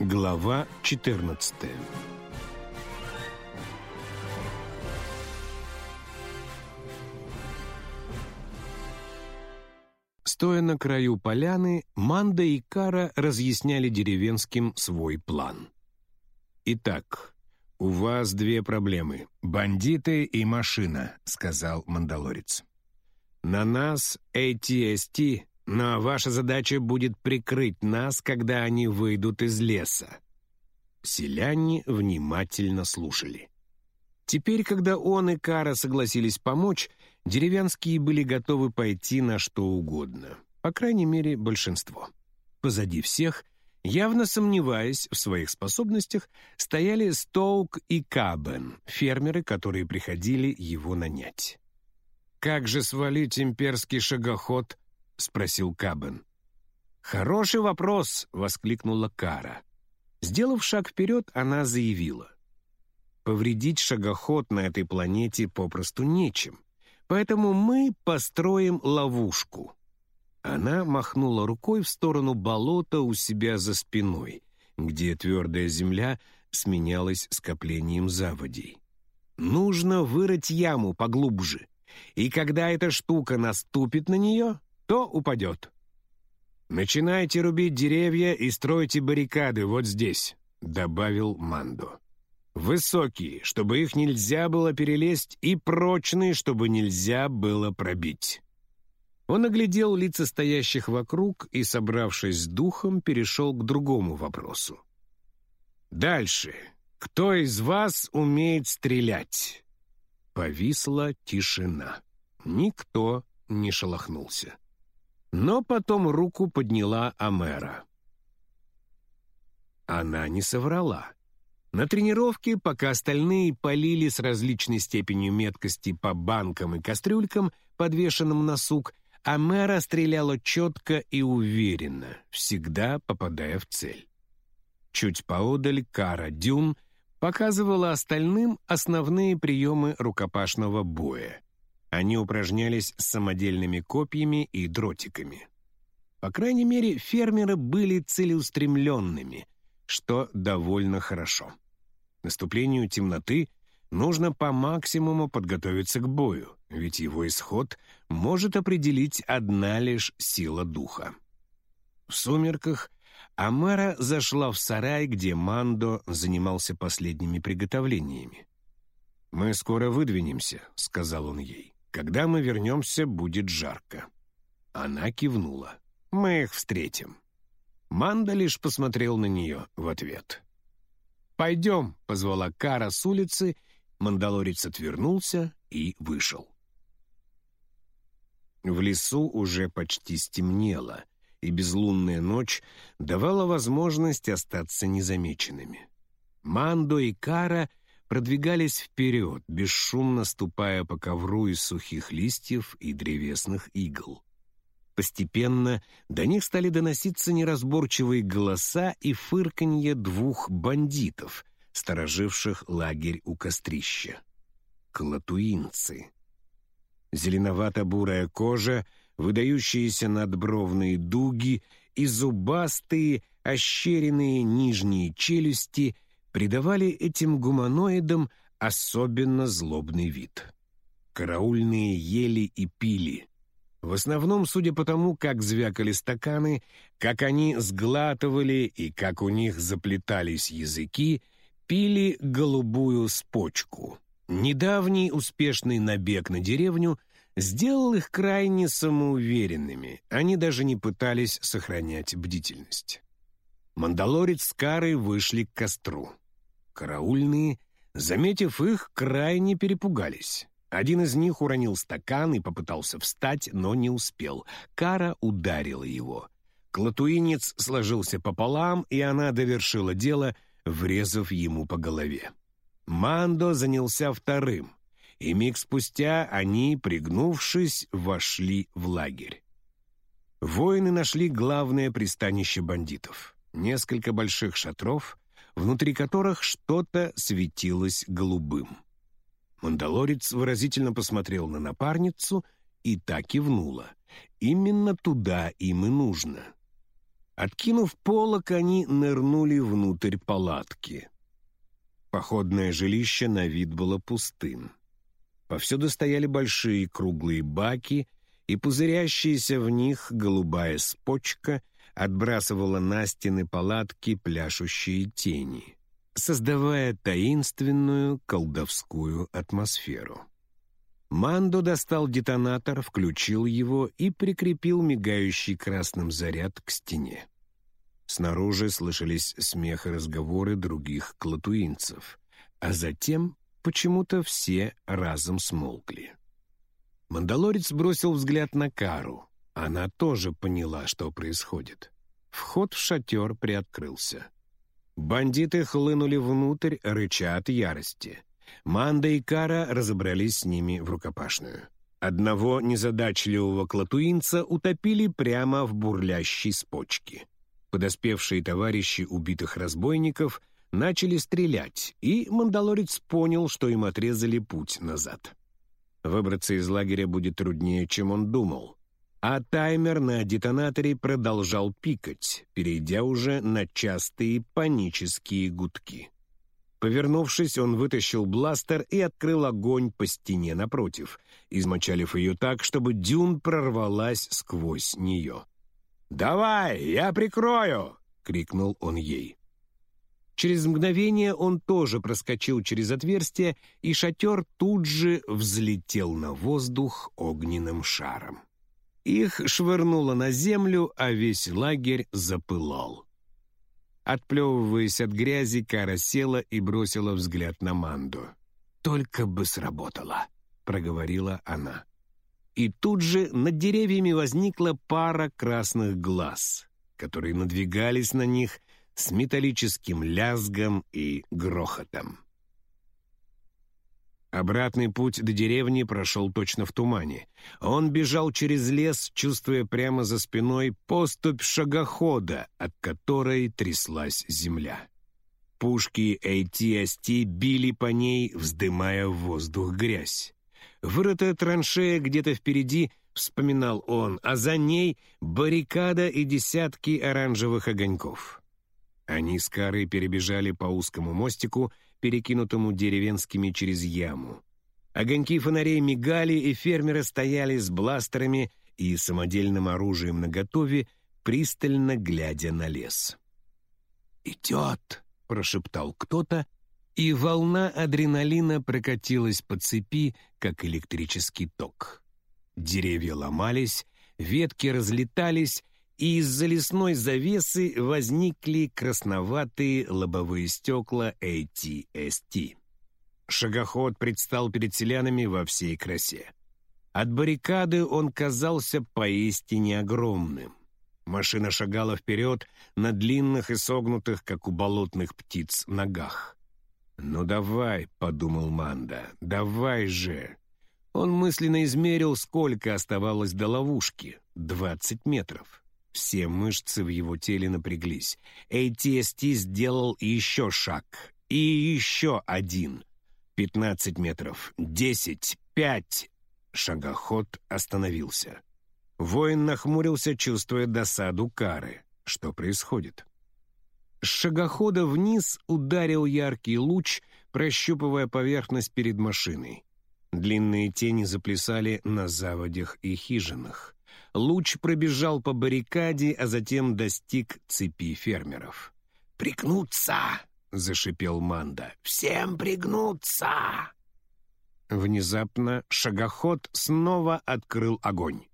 Глава 14 Стоя на краю поляны, Манда и Кара разъясняли деревенским свой план. «Итак, у вас две проблемы — бандиты и машина», — сказал Мандалорец. «На нас ATST, но ваша задача будет прикрыть нас, когда они выйдут из леса». Селяне внимательно слушали. Теперь, когда он и Кара согласились помочь, деревенские были готовы пойти на что угодно. По крайней мере, большинство. Позади всех, явно сомневаясь в своих способностях, стояли Стоук и Кабен, фермеры, которые приходили его нанять. «Как же свалить имперский шагоход?» — спросил Кабен. «Хороший вопрос!» — воскликнула Кара. Сделав шаг вперед, она заявила. Повредить шагоход на этой планете попросту нечем. Поэтому мы построим ловушку. Она махнула рукой в сторону болота у себя за спиной, где твердая земля сменялась скоплением заводей. Нужно вырыть яму поглубже, и когда эта штука наступит на нее, то упадет. «Начинайте рубить деревья и стройте баррикады вот здесь», — добавил Мандо. Высокие, чтобы их нельзя было перелезть, и прочные, чтобы нельзя было пробить. Он оглядел лица стоящих вокруг и, собравшись с духом, перешел к другому вопросу. «Дальше. Кто из вас умеет стрелять?» Повисла тишина. Никто не шелохнулся. Но потом руку подняла Амера. Она не соврала. На тренировке, пока остальные полили с различной степенью меткости по банкам и кастрюлькам, подвешенным на сук, а мэра стреляла четко и уверенно, всегда попадая в цель. Чуть поодаль Кара Дюн показывала остальным основные приемы рукопашного боя. Они упражнялись с самодельными копьями и дротиками. По крайней мере, фермеры были целеустремленными — что довольно хорошо. Наступлению темноты нужно по максимуму подготовиться к бою, ведь его исход может определить одна лишь сила духа. В сумерках Амара зашла в сарай, где Мандо занимался последними приготовлениями. «Мы скоро выдвинемся», — сказал он ей. «Когда мы вернемся, будет жарко». Она кивнула. «Мы их встретим». Манда лишь посмотрел на нее в ответ. «Пойдем», — позвала Кара с улицы, Мандалорец отвернулся и вышел. В лесу уже почти стемнело, и безлунная ночь давала возможность остаться незамеченными. Мандо и Кара продвигались вперед, бесшумно ступая по ковру из сухих листьев и древесных игл. Постепенно до них стали доноситься неразборчивые голоса и фырканье двух бандитов, стороживших лагерь у кострища. Клатуинцы. Зеленовато-бурая кожа, выдающиеся надбровные дуги и зубастые, ощеренные нижние челюсти придавали этим гуманоидам особенно злобный вид. Караульные ели и пили, в основном, судя по тому, как звякали стаканы, как они сглатывали и как у них заплетались языки, пили голубую спочку. Недавний успешный набег на деревню сделал их крайне самоуверенными, они даже не пытались сохранять бдительность. Мандалорец с Карой вышли к костру. Караульные, заметив их, крайне перепугались. Один из них уронил стакан и попытался встать, но не успел. Кара ударила его. Клатуинец сложился пополам, и она довершила дело, врезав ему по голове. Мандо занялся вторым, и миг спустя они, пригнувшись, вошли в лагерь. Воины нашли главное пристанище бандитов. Несколько больших шатров, внутри которых что-то светилось голубым. Мандалорец выразительно посмотрел на напарницу и так кивнула. Именно туда им и нужно. Откинув полок, они нырнули внутрь палатки. Походное жилище на вид было пустым. Повсюду стояли большие круглые баки, и пузырящаяся в них голубая спочка отбрасывала на стены палатки пляшущие тени, создавая таинственную колдовскую атмосферу. Мандо достал детонатор, включил его и прикрепил мигающий красным заряд к стене. Снаружи слышались смех и разговоры других клатуинцев, а затем почему-то все разом смолкли. Мандалорец бросил взгляд на Кару. Она тоже поняла, что происходит. Вход в шатер приоткрылся. Бандиты хлынули внутрь, рыча от ярости. Манда и Кара разобрались с ними в рукопашную. Одного незадачливого клатуинца утопили прямо в бурлящей спочке. Подоспевшие товарищи убитых разбойников начали стрелять, и мандалорец понял, что им отрезали путь назад. Выбраться из лагеря будет труднее, чем он думал. А таймер на детонаторе продолжал пикать, перейдя уже на частые панические гудки. Повернувшись, он вытащил бластер и открыл огонь по стене напротив, измочалив ее так, чтобы дюн прорвалась сквозь нее. «Давай, я прикрою!» — крикнул он ей. Через мгновение он тоже проскочил через отверстие, и шатер тут же взлетел на воздух огненным шаром. Их швырнуло на землю, а весь лагерь запылал. Отплевываясь от грязи, Кара села и бросила взгляд на Манду. «Только бы сработало», — проговорила она. И тут же над деревьями возникла пара красных глаз, которые надвигались на них с металлическим лязгом и грохотом. Обратный путь до деревни прошел точно в тумане. Он бежал через лес, чувствуя прямо за спиной поступь шагохода, от которой тряслась земля. Пушки ATST били по ней, вздымая в воздух грязь. Вырытая траншея где-то впереди, вспоминал он, а за ней баррикада и десятки оранжевых огоньков. Они с Карой перебежали по узкому мостику, перекинутому деревенскими через яму. Огоньки фонарей мигали, и фермеры стояли с бластерами и самодельным оружием наготове, пристально глядя на лес. «Идет!» — прошептал кто-то, и волна адреналина прокатилась по цепи, как электрический ток. Деревья ломались, ветки разлетались, и из-за лесной завесы возникли красноватые лобовые стекла ATST. Шагоход предстал перед селянами во всей красе. От баррикады он казался поистине огромным. Машина шагала вперед на длинных и согнутых, как у болотных птиц, ногах. «Ну давай», — подумал Манда, — «давай же». Он мысленно измерил, сколько оставалось до ловушки — двадцать метров. Все мышцы в его теле напряглись. ATST сделал еще шаг. И еще один. Пятнадцать метров. Десять. Пять. Шагоход остановился. Воин нахмурился, чувствуя досаду кары. Что происходит? С шагохода вниз ударил яркий луч, прощупывая поверхность перед машиной. Длинные тени заплясали на заводях и хижинах. Луч пробежал по баррикаде, а затем достиг цепи фермеров. «Пригнуться!» — зашипел Манда. «Всем пригнуться!» Внезапно шагоход снова открыл огонь.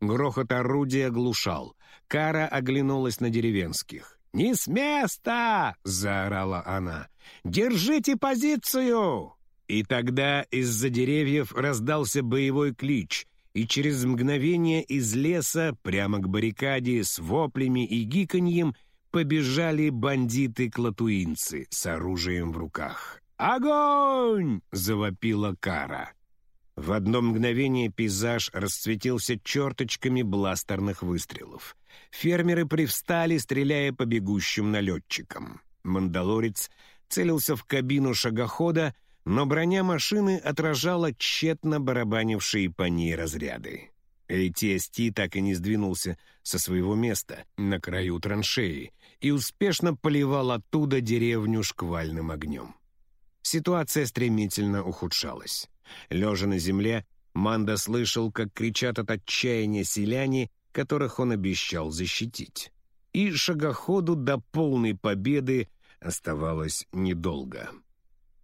Грохот орудия глушал. Кара оглянулась на деревенских. «Не с места!» — заорала она. «Держите позицию!» И тогда из-за деревьев раздался боевой клич и через мгновение из леса прямо к баррикаде с воплями и гиканьем побежали бандиты-клатуинцы с оружием в руках. «Огонь!» — завопила Кара. В одно мгновение пейзаж расцветился черточками бластерных выстрелов. Фермеры привстали, стреляя по бегущим налетчикам. Мандалорец целился в кабину шагохода, но броня машины отражала тщетно барабанившие по ней разряды. ATST так и не сдвинулся со своего места на краю траншеи и успешно поливал оттуда деревню шквальным огнем. Ситуация стремительно ухудшалась. Лежа на земле, Манда слышал, как кричат от отчаяния селяне, которых он обещал защитить. И шагоходу до полной победы оставалось недолго.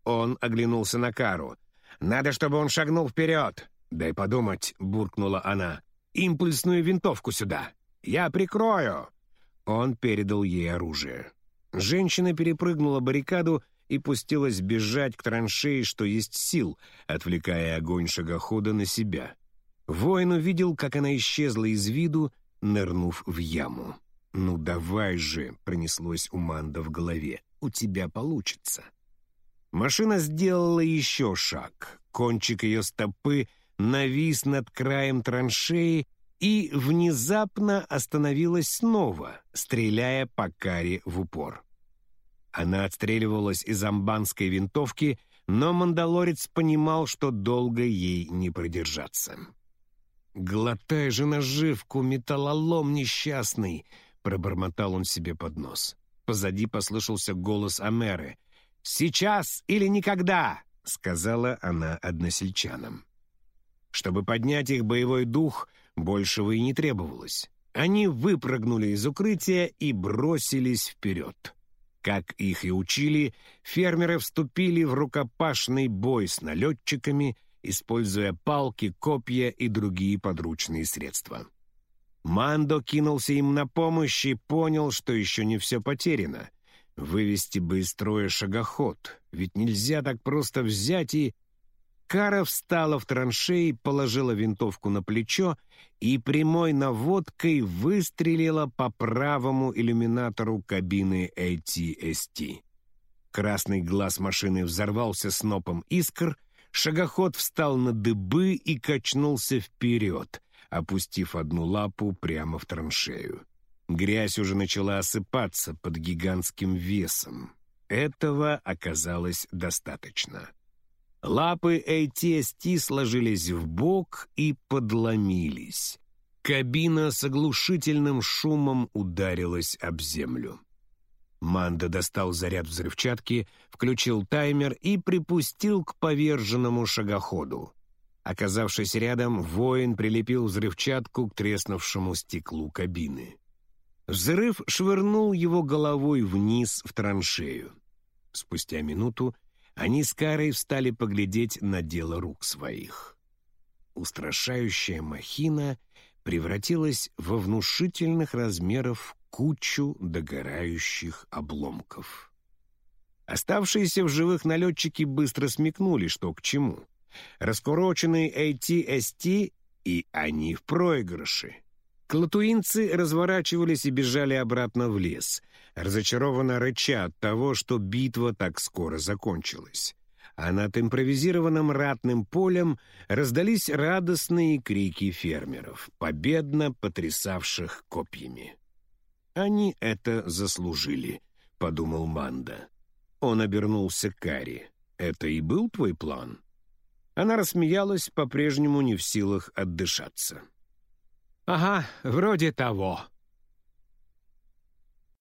Он оглянулся на Кару. «Надо, чтобы он шагнул вперед!» «Дай подумать», — буркнула она. «Импульсную винтовку сюда! Я прикрою!» Он передал ей оружие. Женщина перепрыгнула баррикаду и пустилась бежать к траншеи, что есть сил, отвлекая огонь шагохода на себя. Воин увидел, как она исчезла из виду, нырнув в яму. «Ну давай же!» — пронеслось у Манда в голове. «У тебя получится!» Машина сделала еще шаг. Кончик ее стопы навис над краем траншеи и внезапно остановилась снова, стреляя по каре в упор. Она отстреливалась из амбанской винтовки, но мандалорец понимал, что долго ей не продержаться. «Глотай же наживку, металлолом несчастный!» — пробормотал он себе под нос. Позади послышался голос Амеры. «Сейчас или никогда!» — сказала она односельчанам. Чтобы поднять их боевой дух, большего и не требовалось. Они выпрыгнули из укрытия и бросились вперед. Как их и учили, фермеры вступили в рукопашный бой с налетчиками, используя палки, копья и другие подручные средства. Мандо кинулся им на помощь и понял, что еще не все потеряно. Вывести бы из строя шагоход, ведь нельзя так просто взять и Кара встала в траншеи, положила винтовку на плечо и прямой наводкой выстрелила по правому иллюминатору кабины ATST. Красный глаз машины взорвался снопом искр, шагоход встал на дыбы и качнулся вперед, опустив одну лапу прямо в траншею. Грязь уже начала осыпаться под гигантским весом. Этого оказалось достаточно. Лапы ATST сложились в бок и подломились. Кабина с оглушительным шумом ударилась об землю. Манда достал заряд взрывчатки, включил таймер и припустил к поверженному шагоходу. Оказавшись рядом, воин прилепил взрывчатку к треснувшему стеклу кабины. Взрыв швырнул его головой вниз в траншею. Спустя минуту они с Карой встали поглядеть на дело рук своих. Устрашающая махина превратилась во внушительных размеров кучу догорающих обломков. Оставшиеся в живых налетчики быстро смекнули, что к чему. Раскуроченные AT-ST, и они в проигрыше. Клатуинцы разворачивались и бежали обратно в лес, разочарованно рыча от того, что битва так скоро закончилась. А над импровизированным ратным полем раздались радостные крики фермеров, победно потрясавших копьями. «Они это заслужили», — подумал Манда. Он обернулся к Кари. «Это и был твой план?» Она рассмеялась, по-прежнему не в силах отдышаться. «Ага, вроде того»,